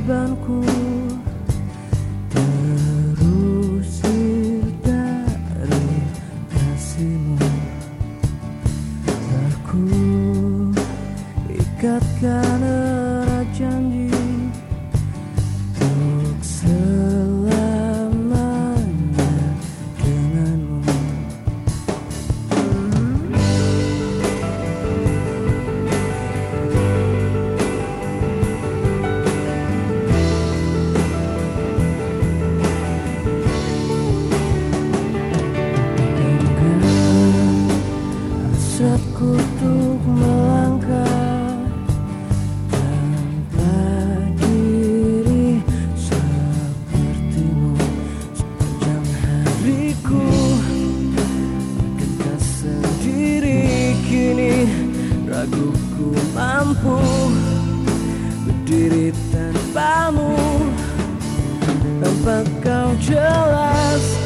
bebanku terusir dari kasihmu. Aku ikatkan Lagu mampu Berdiri tanpamu. Tanpa kau jelas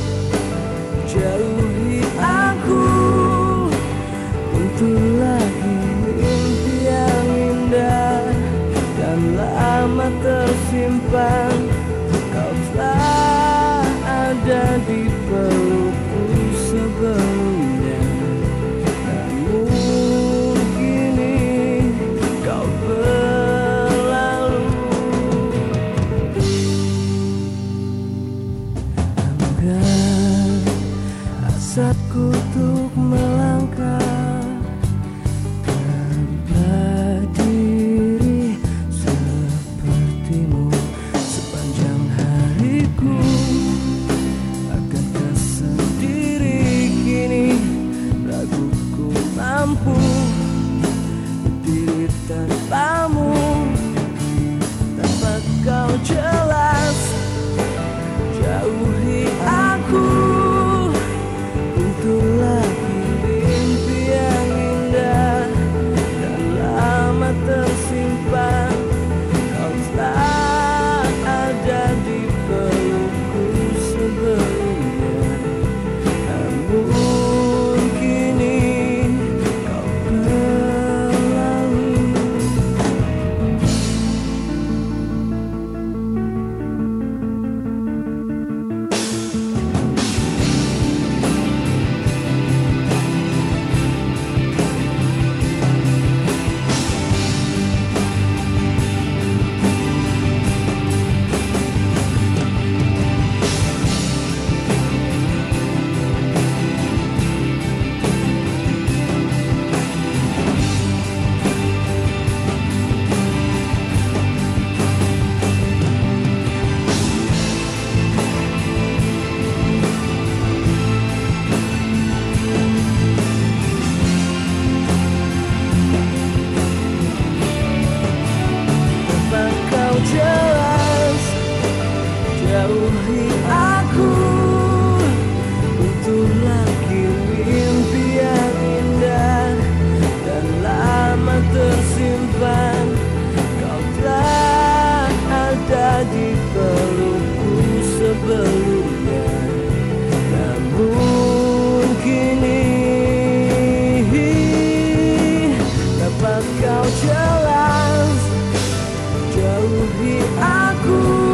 tempat kau jelas Jauhi aku.